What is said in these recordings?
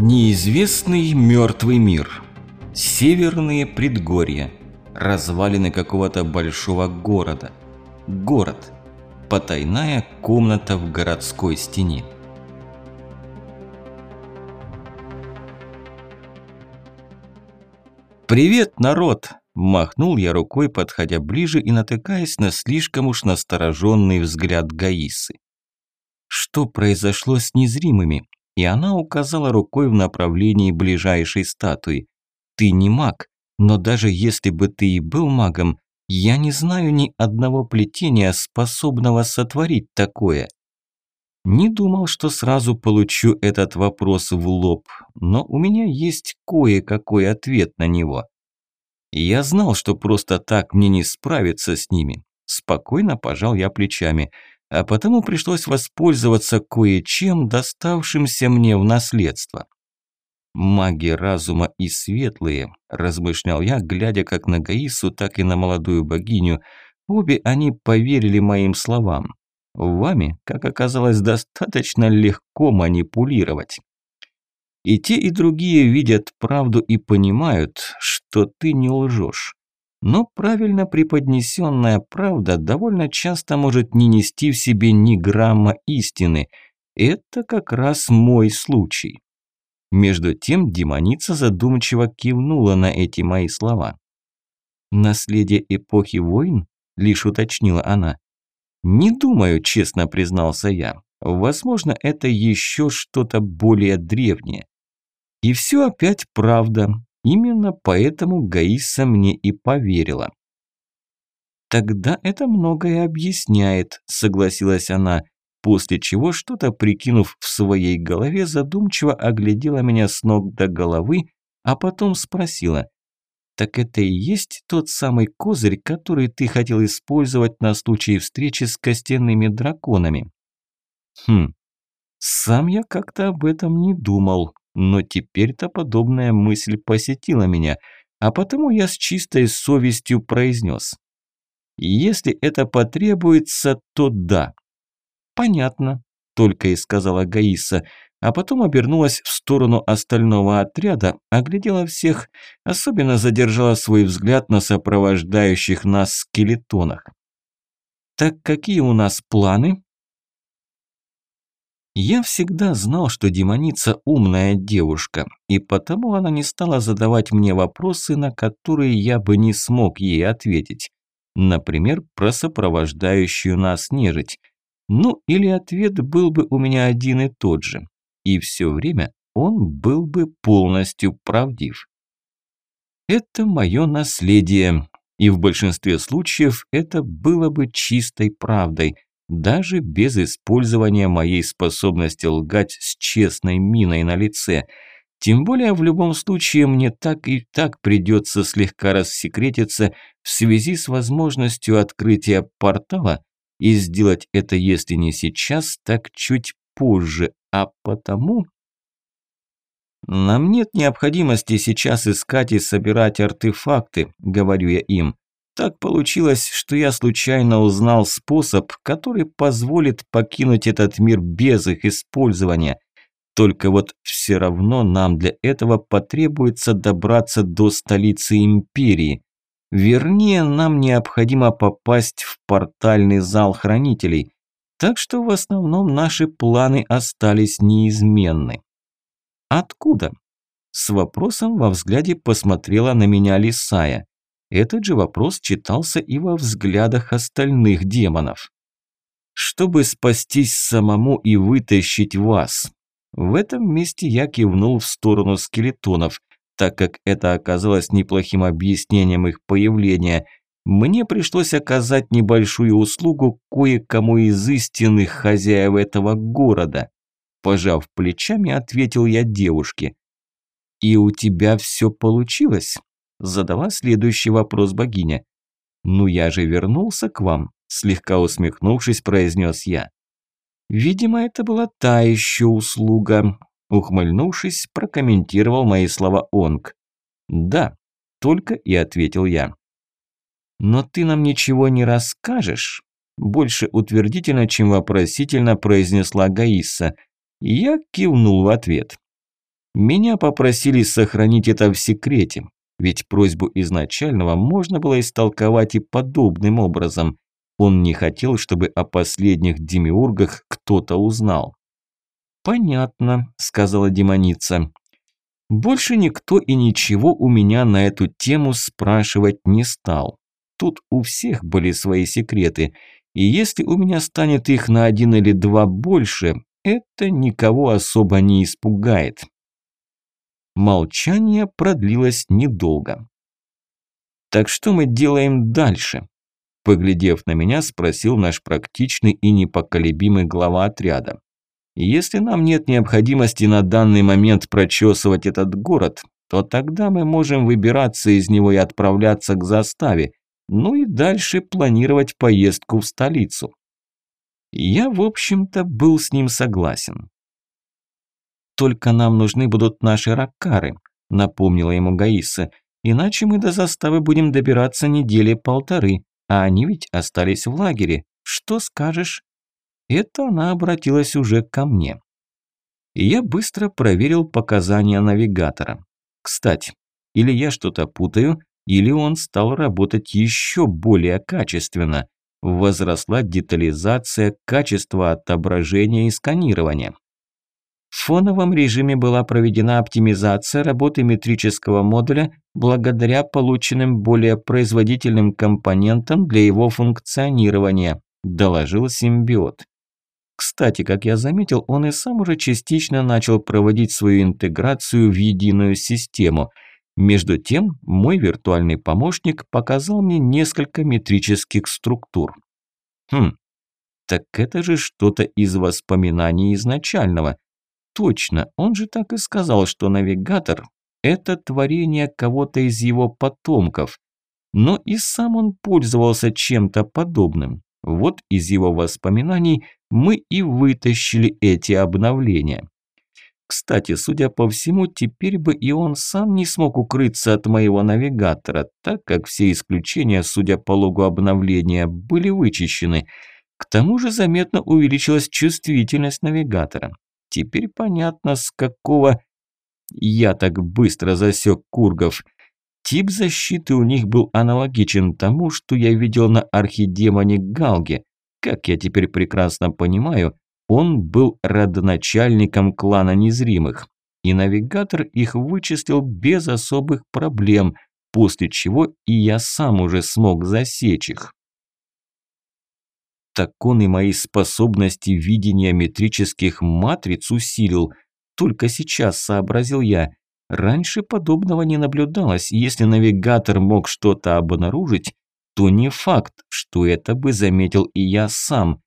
Неизвестный мертвый мир. Северные предгорья. Развалины какого-то большого города. Город. Потайная комната в городской стене. «Привет, народ!» – махнул я рукой, подходя ближе и натыкаясь на слишком уж настороженный взгляд Гаисы. Что произошло с незримыми? И она указала рукой в направлении ближайшей статуи. «Ты не маг, но даже если бы ты и был магом, я не знаю ни одного плетения, способного сотворить такое». Не думал, что сразу получу этот вопрос в лоб, но у меня есть кое-какой ответ на него. Я знал, что просто так мне не справиться с ними. Спокойно пожал я плечами – а потому пришлось воспользоваться кое-чем, доставшимся мне в наследство. «Маги разума и светлые», – размышлял я, глядя как на Гаису, так и на молодую богиню. Обе они поверили моим словам. Вами, как оказалось, достаточно легко манипулировать. И те, и другие видят правду и понимают, что ты не лжешь. Но правильно преподнесенная правда довольно часто может не нести в себе ни грамма истины. Это как раз мой случай. Между тем демоница задумчиво кивнула на эти мои слова. «Наследие эпохи войн?» – лишь уточнила она. «Не думаю», – честно признался я. «Возможно, это еще что-то более древнее». И все опять правда. Именно поэтому Гаиса мне и поверила. «Тогда это многое объясняет», – согласилась она, после чего, что-то прикинув в своей голове, задумчиво оглядела меня с ног до головы, а потом спросила, «Так это и есть тот самый козырь, который ты хотел использовать на случай встречи с костяными драконами?» «Хм, сам я как-то об этом не думал», но теперь-то подобная мысль посетила меня, а потому я с чистой совестью произнес. Если это потребуется, то да. Понятно, только и сказала Гаиса, а потом обернулась в сторону остального отряда, оглядела всех, особенно задержала свой взгляд на сопровождающих нас скелетонах. «Так какие у нас планы?» Я всегда знал, что демоница умная девушка, и потому она не стала задавать мне вопросы, на которые я бы не смог ей ответить. Например, про сопровождающую нас нежить. Ну, или ответ был бы у меня один и тот же. И все время он был бы полностью правдив. Это мое наследие, и в большинстве случаев это было бы чистой правдой – даже без использования моей способности лгать с честной миной на лице. Тем более в любом случае мне так и так придется слегка рассекретиться в связи с возможностью открытия портала и сделать это если не сейчас, так чуть позже, а потому... «Нам нет необходимости сейчас искать и собирать артефакты», – говорю я им. Так получилось, что я случайно узнал способ, который позволит покинуть этот мир без их использования. Только вот все равно нам для этого потребуется добраться до столицы империи. Вернее, нам необходимо попасть в портальный зал хранителей. Так что в основном наши планы остались неизменны. Откуда? С вопросом во взгляде посмотрела на меня Лисая. Этот же вопрос читался и во взглядах остальных демонов. «Чтобы спастись самому и вытащить вас». В этом месте я кивнул в сторону скелетонов, так как это оказалось неплохим объяснением их появления. Мне пришлось оказать небольшую услугу кое-кому из истинных хозяев этого города. Пожав плечами, ответил я девушке. «И у тебя все получилось?» Задала следующий вопрос богиня. «Ну я же вернулся к вам», слегка усмехнувшись, произнес я. «Видимо, это была та еще услуга», ухмыльнувшись, прокомментировал мои слова Онг. «Да», только и ответил я. «Но ты нам ничего не расскажешь?» Больше утвердительно, чем вопросительно произнесла Гаиса. Я кивнул в ответ. Меня попросили сохранить это в секрете, ведь просьбу изначального можно было истолковать и подобным образом. Он не хотел, чтобы о последних демиургах кто-то узнал. «Понятно», – сказала демоница. Больше никто и ничего у меня на эту тему спрашивать не стал. Тут у всех были свои секреты, и если у меня станет их на один или два больше, это никого особо не испугает. Молчание продлилось недолго. «Так что мы делаем дальше?» Поглядев на меня, спросил наш практичный и непоколебимый глава отряда. Если нам нет необходимости на данный момент прочесывать этот город, то тогда мы можем выбираться из него и отправляться к заставе, ну и дальше планировать поездку в столицу. Я, в общем-то, был с ним согласен. «Только нам нужны будут наши раккары», – напомнила ему Гаиса, «иначе мы до заставы будем добираться недели полторы, а они ведь остались в лагере. Что скажешь?» Это она обратилась уже ко мне. И я быстро проверил показания навигатора. Кстати, или я что-то путаю, или он стал работать еще более качественно. Возросла детализация, качество отображения и сканирования. Фоновом режиме была проведена оптимизация работы метрического модуля благодаря полученным более производительным компонентам для его функционирования, доложил симбиот. Кстати, как я заметил, он и сам уже частично начал проводить свою интеграцию в единую систему. Между тем, мой виртуальный помощник показал мне несколько метрических структур. Хм, так это же что-то из воспоминаний изначального. Точно, он же так и сказал, что навигатор – это творение кого-то из его потомков. Но и сам он пользовался чем-то подобным. Вот из его воспоминаний мы и вытащили эти обновления. Кстати, судя по всему, теперь бы и он сам не смог укрыться от моего навигатора, так как все исключения, судя по логу обновления, были вычищены. К тому же заметно увеличилась чувствительность навигатора. Теперь понятно, с какого... Я так быстро засек кургов – Тип защиты у них был аналогичен тому, что я видел на архидемоне Галге. Как я теперь прекрасно понимаю, он был родоначальником клана незримых. И навигатор их вычислил без особых проблем, после чего и я сам уже смог засечь их. Так он и мои способности видения метрических матриц усилил. Только сейчас сообразил я, Раньше подобного не наблюдалось, если навигатор мог что-то обнаружить, то не факт, что это бы заметил и я сам.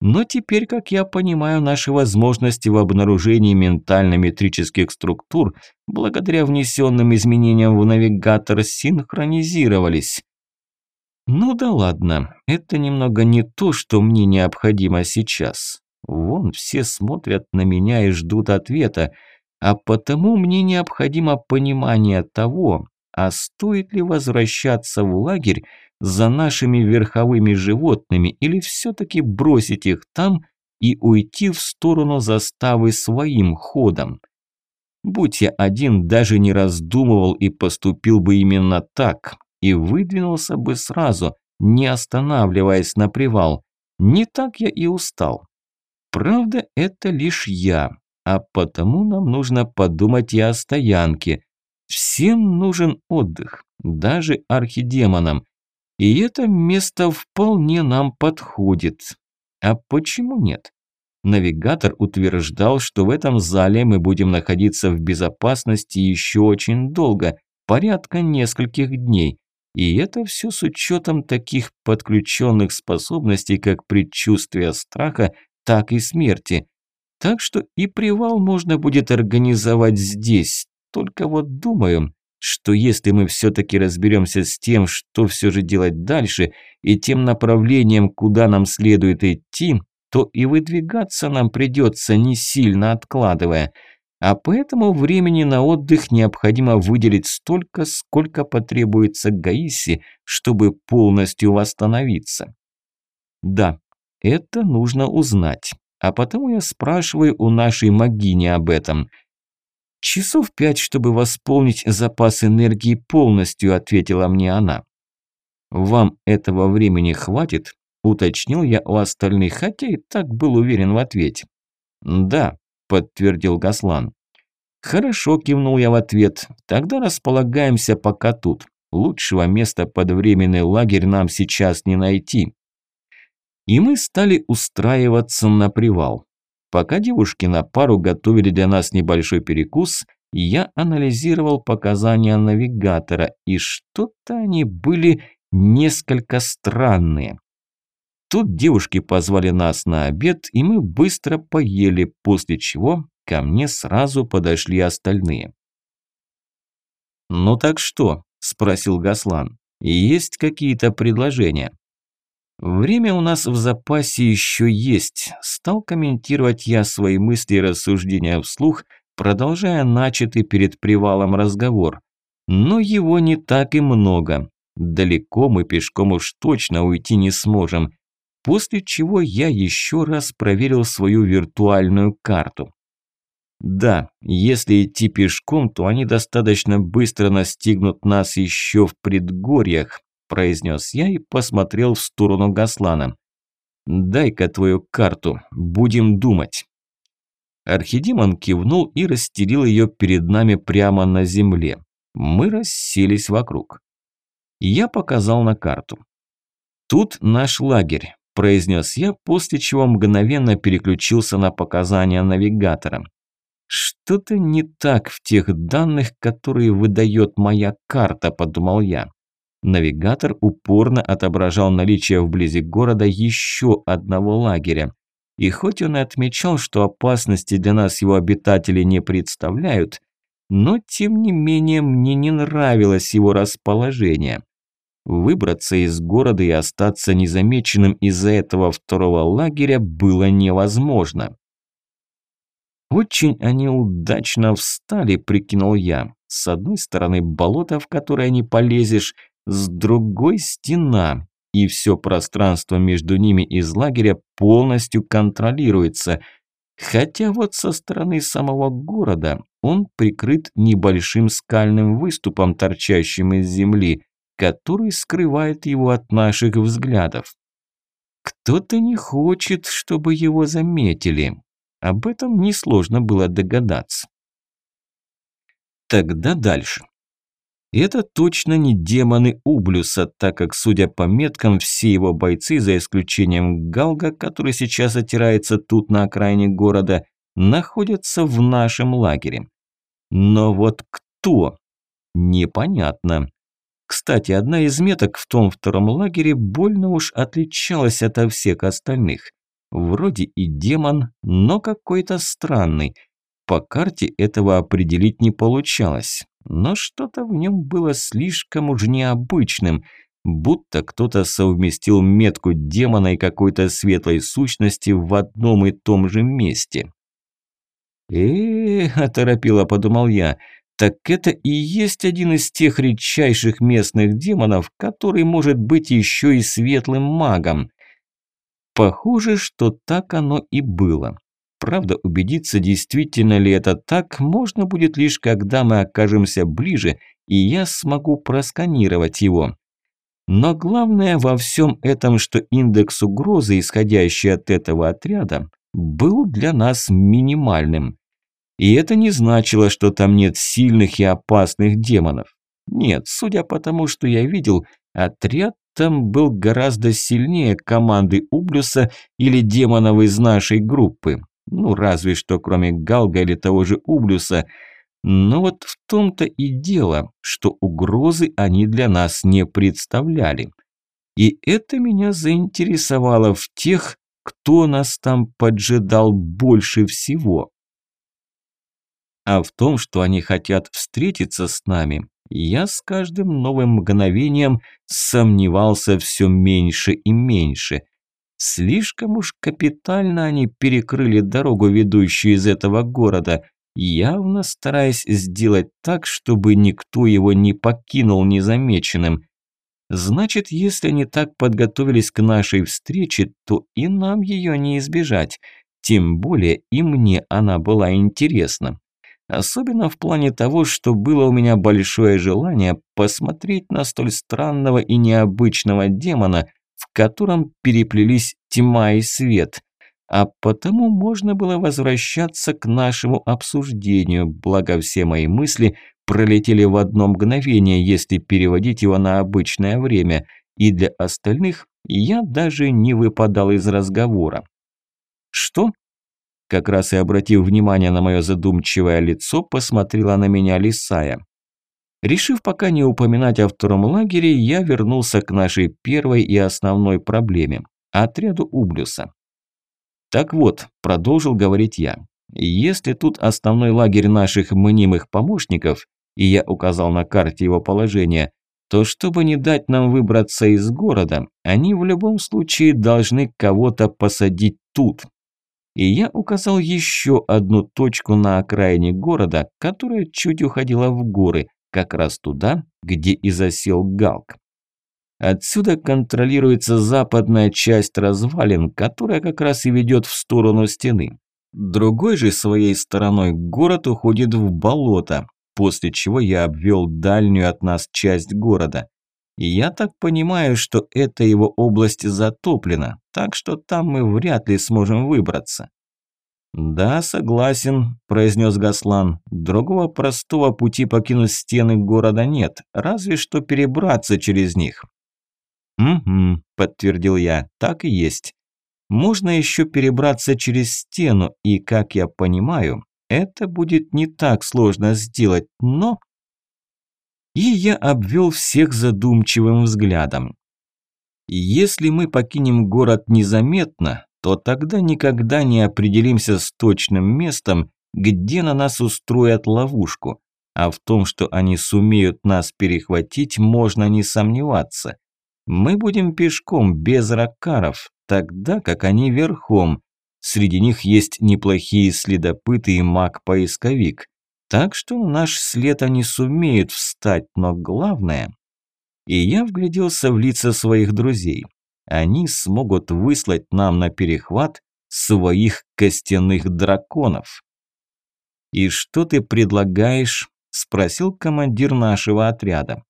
Но теперь, как я понимаю, наши возможности в обнаружении ментально-метрических структур, благодаря внесенным изменениям в навигатор, синхронизировались. Ну да ладно, это немного не то, что мне необходимо сейчас. Вон все смотрят на меня и ждут ответа, а потому мне необходимо понимание того, а стоит ли возвращаться в лагерь за нашими верховыми животными или все-таки бросить их там и уйти в сторону заставы своим ходом. Будь я один, даже не раздумывал и поступил бы именно так, и выдвинулся бы сразу, не останавливаясь на привал. Не так я и устал. Правда, это лишь я, а потому нам нужно подумать и о стоянке. Всем нужен отдых, даже архидемонам. И это место вполне нам подходит. А почему нет? Навигатор утверждал, что в этом зале мы будем находиться в безопасности еще очень долго, порядка нескольких дней. И это все с учетом таких подключенных способностей, как предчувствие страха, так и смерти. Так что и привал можно будет организовать здесь. Только вот думаю, что если мы все-таки разберемся с тем, что все же делать дальше, и тем направлением, куда нам следует идти, то и выдвигаться нам придется не сильно откладывая. А поэтому времени на отдых необходимо выделить столько, сколько потребуется Гаисе, чтобы полностью восстановиться. Да, это нужно узнать. А потому я спрашиваю у нашей магини об этом. «Часов пять, чтобы восполнить запас энергии полностью», – ответила мне она. «Вам этого времени хватит?» – уточнил я у остальных, хотя и так был уверен в ответе. «Да», – подтвердил Гаслан. «Хорошо», – кивнул я в ответ. «Тогда располагаемся пока тут. Лучшего места под временный лагерь нам сейчас не найти». И мы стали устраиваться на привал. Пока девушки на пару готовили для нас небольшой перекус, я анализировал показания навигатора, и что-то они были несколько странные. Тут девушки позвали нас на обед, и мы быстро поели, после чего ко мне сразу подошли остальные. «Ну так что?» – спросил Гаслан. «Есть какие-то предложения?» «Время у нас в запасе еще есть», – стал комментировать я свои мысли и рассуждения вслух, продолжая начатый перед привалом разговор. Но его не так и много. Далеко мы пешком уж точно уйти не сможем. После чего я еще раз проверил свою виртуальную карту. Да, если идти пешком, то они достаточно быстро настигнут нас еще в предгорьях, произнес я и посмотрел в сторону Гаслана. «Дай-ка твою карту, будем думать». Архидемон кивнул и расстелил ее перед нами прямо на земле. Мы расселись вокруг. Я показал на карту. «Тут наш лагерь», – произнес я, после чего мгновенно переключился на показания навигатора. «Что-то не так в тех данных, которые выдает моя карта», – подумал я. Навигатор упорно отображал наличие вблизи города еще одного лагеря. И хоть он и отмечал, что опасности для нас его обитатели не представляют, но тем не менее мне не нравилось его расположение. Выбраться из города и остаться незамеченным из-за этого второго лагеря было невозможно. Очень они удачно встали, прикинул я. С одной стороны болото, в которое не полезешь, с другой стена, и все пространство между ними из лагеря полностью контролируется. Хотя вот со стороны самого города он прикрыт небольшим скальным выступом, торчащим из земли, который скрывает его от наших взглядов. Кто-то не хочет, чтобы его заметили. Об этом несложно было догадаться. Тогда дальше. Это точно не демоны Ублюса, так как, судя по меткам, все его бойцы, за исключением Галга, который сейчас отирается тут на окраине города, находятся в нашем лагере. Но вот кто? Непонятно. Кстати, одна из меток в том втором лагере больно уж отличалась от всех остальных. Вроде и демон, но какой-то странный. По карте этого определить не получалось. Но что-то в нем было слишком уж необычным, будто кто-то совместил метку демона и какой-то светлой сущности в одном и том же месте. «Эх, – оторопило подумал я, – так это и есть один из тех редчайших местных демонов, который может быть еще и светлым магом. Похоже, что так оно и было. Правда, убедиться, действительно ли это так, можно будет лишь когда мы окажемся ближе, и я смогу просканировать его. Но главное во всем этом, что индекс угрозы, исходящий от этого отряда, был для нас минимальным. И это не значило, что там нет сильных и опасных демонов. Нет, судя по тому, что я видел, отряд там был гораздо сильнее команды Ублюса или демонов из нашей группы. Ну, разве что кроме Галга или того же Ублюса. Но вот в том-то и дело, что угрозы они для нас не представляли. И это меня заинтересовало в тех, кто нас там поджидал больше всего. А в том, что они хотят встретиться с нами, я с каждым новым мгновением сомневался все меньше и меньше. Слишком уж капитально они перекрыли дорогу, ведущую из этого города, явно стараясь сделать так, чтобы никто его не покинул незамеченным. Значит, если они так подготовились к нашей встрече, то и нам ее не избежать. Тем более и мне она была интересна. Особенно в плане того, что было у меня большое желание посмотреть на столь странного и необычного демона, в котором переплелись тьма и свет. А потому можно было возвращаться к нашему обсуждению, благо все мои мысли пролетели в одно мгновение, если переводить его на обычное время, и для остальных я даже не выпадал из разговора. «Что?» Как раз и обратив внимание на мое задумчивое лицо, посмотрела на меня Лисая. Решив пока не упоминать о втором лагере, я вернулся к нашей первой и основной проблеме – отряду Ублюса. Так вот, продолжил говорить я, если тут основной лагерь наших мнимых помощников, и я указал на карте его положение, то чтобы не дать нам выбраться из города, они в любом случае должны кого-то посадить тут, и я указал еще одну точку на окраине города, которая чуть уходила в горы, как раз туда, где и засел Галк. Отсюда контролируется западная часть развалин, которая как раз и ведет в сторону стены. Другой же своей стороной город уходит в болото, после чего я обвел дальнюю от нас часть города. Я так понимаю, что эта его область затоплена, так что там мы вряд ли сможем выбраться. «Да, согласен», – произнес Гаслан. «Другого простого пути покинуть стены города нет, разве что перебраться через них». «Угу», – подтвердил я, – «так и есть. Можно еще перебраться через стену, и, как я понимаю, это будет не так сложно сделать, но и я обвел всех задумчивым взглядом. Если мы покинем город незаметно, то тогда никогда не определимся с точным местом, где на нас устроят ловушку. А в том, что они сумеют нас перехватить, можно не сомневаться. Мы будем пешком, без ракаров, тогда как они верхом. Среди них есть неплохие следопыты и маг-поисковик. Так что на наш след они сумеют встать, но главное... И я вгляделся в лица своих друзей. Они смогут выслать нам на перехват своих костяных драконов. «И что ты предлагаешь?» – спросил командир нашего отряда.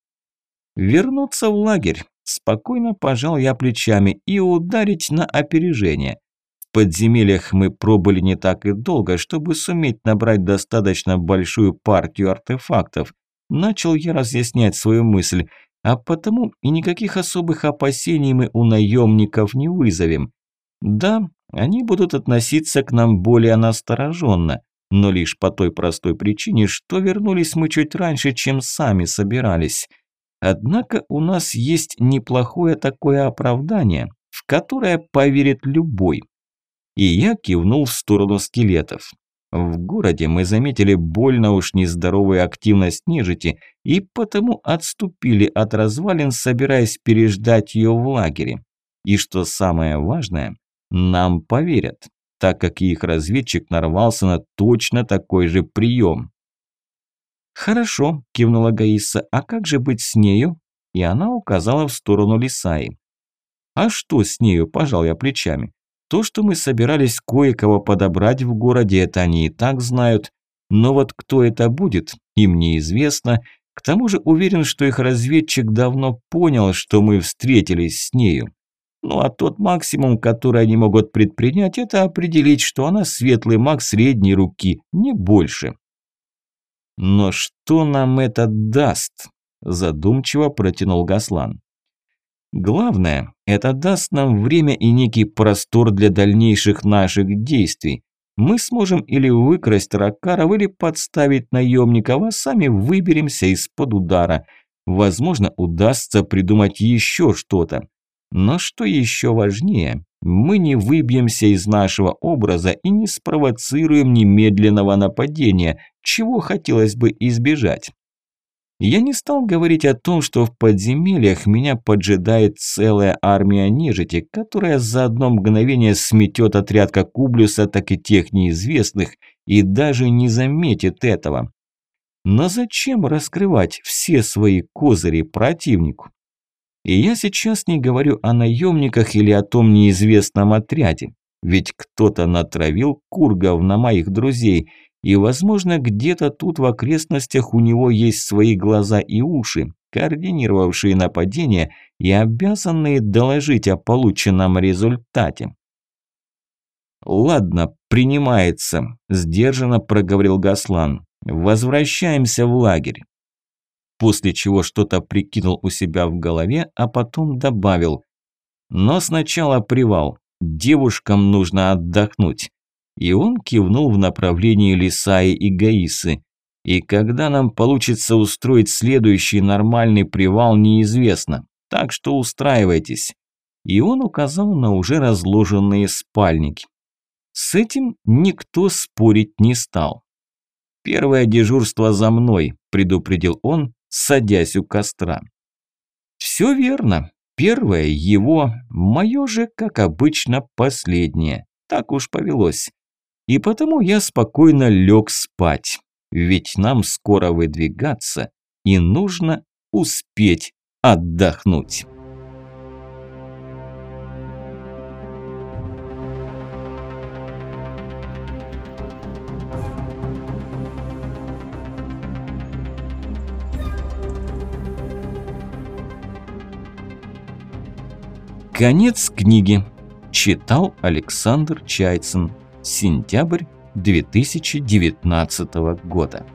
«Вернуться в лагерь», – спокойно пожал я плечами, и ударить на опережение подземельях мы пробыли не так и долго, чтобы суметь набрать достаточно большую партию артефактов. Начал я разъяснять свою мысль, а потому и никаких особых опасений мы у наемников не вызовем. Да, они будут относиться к нам более настороженно, но лишь по той простой причине, что вернулись мы чуть раньше, чем сами собирались. Однако у нас есть неплохое такое оправдание, в которое поверит любой и я кивнул в сторону скелетов. В городе мы заметили больно уж нездоровую активность нежити и потому отступили от развалин, собираясь переждать ее в лагере. И что самое важное, нам поверят, так как их разведчик нарвался на точно такой же прием. «Хорошо», – кивнула Гаиса, – «а как же быть с нею?» И она указала в сторону Лисаи. «А что с нею?» – пожал я плечами. То, что мы собирались кое-кого подобрать в городе, это они и так знают. Но вот кто это будет, им неизвестно. К тому же уверен, что их разведчик давно понял, что мы встретились с нею. Ну а тот максимум, который они могут предпринять, это определить, что она светлый маг средней руки, не больше. Но что нам это даст? Задумчиво протянул Гаслан. Главное, это даст нам время и некий простор для дальнейших наших действий. Мы сможем или выкрасть Ракаров, или подставить наемников, а сами выберемся из-под удара. Возможно, удастся придумать еще что-то. Но что еще важнее, мы не выбьемся из нашего образа и не спровоцируем немедленного нападения, чего хотелось бы избежать. Я не стал говорить о том, что в подземельях меня поджидает целая армия нежити, которая за одно мгновение сметет отряд как Ублюса, так и тех неизвестных, и даже не заметит этого. Но зачем раскрывать все свои козыри противнику? И я сейчас не говорю о наемниках или о том неизвестном отряде, ведь кто-то натравил кургов на моих друзей, И, возможно, где-то тут в окрестностях у него есть свои глаза и уши, координировавшие нападение и обязанные доложить о полученном результате. «Ладно, принимается», – сдержанно проговорил Гаслан. «Возвращаемся в лагерь». После чего что-то прикинул у себя в голове, а потом добавил. «Но сначала привал. Девушкам нужно отдохнуть». И он кивнул в направлении Лисаи и Гаисы. «И когда нам получится устроить следующий нормальный привал, неизвестно. Так что устраивайтесь». И он указал на уже разложенные спальники. С этим никто спорить не стал. «Первое дежурство за мной», – предупредил он, садясь у костра. «Все верно. Первое его, мое же, как обычно, последнее. Так уж повелось. И потому я спокойно лег спать. Ведь нам скоро выдвигаться, и нужно успеть отдохнуть». Конец книги. Читал Александр Чайцин. Сентябрь 2019 года.